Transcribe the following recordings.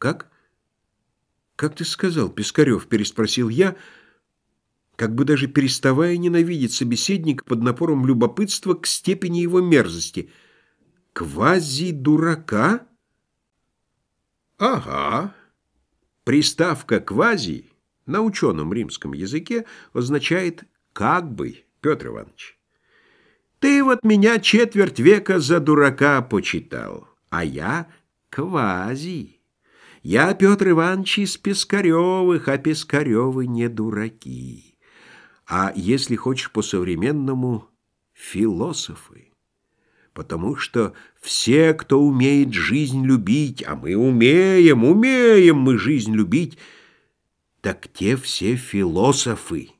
Как? Как ты сказал, Пискарев? Переспросил я, как бы даже переставая ненавидеть собеседника под напором любопытства к степени его мерзости. Квази-дурака? Ага. Приставка «квази» на ученом римском языке означает «как бы», Петр Иванович. Ты вот меня четверть века за дурака почитал, а я квази. Я Петр Иванович из Пискаревых, а Пискаревы не дураки. А если хочешь по-современному, философы потому что все, кто умеет жизнь любить, а мы умеем, умеем мы жизнь любить, так те все философы.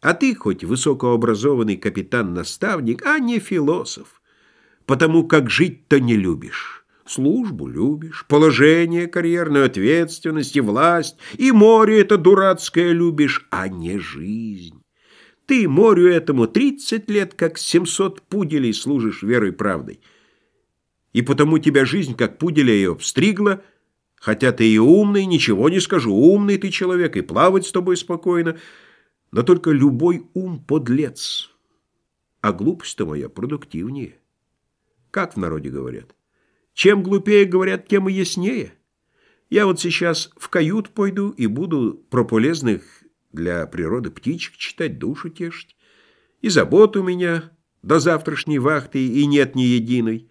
А ты хоть высокообразованный капитан-наставник, а не философ, потому как жить-то не любишь. Службу любишь, положение, карьерную ответственность и власть, и море это дурацкое любишь, а не жизнь. Ты морю этому тридцать лет, как семьсот пуделей служишь верой и правдой. И потому тебя жизнь, как пуделя, и обстригла, хотя ты и умный, ничего не скажу, умный ты человек, и плавать с тобой спокойно, но только любой ум подлец, а глупость-то моя продуктивнее. Как в народе говорят? Чем глупее говорят, тем и яснее. Я вот сейчас в кают пойду и буду про полезных для природы птичек читать, душу тешить. И забот у меня до завтрашней вахты и нет ни единой.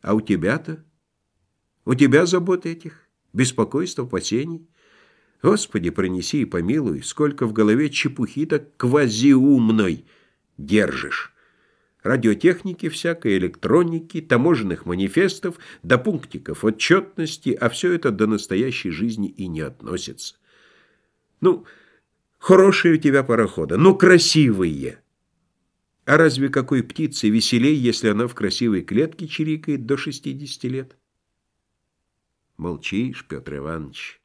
А у тебя-то? У тебя забот этих, беспокойств, опасений? Господи, пронеси и помилуй, сколько в голове чепухи-то квазиумной держишь. Радиотехники всякой, электроники, таможенных манифестов, до пунктиков отчетности, а все это до настоящей жизни и не относится. Ну, Хорошие у тебя пароходы, но красивые. А разве какой птице веселей, если она в красивой клетке чирикает до 60 лет? Молчишь, Петр Иванович.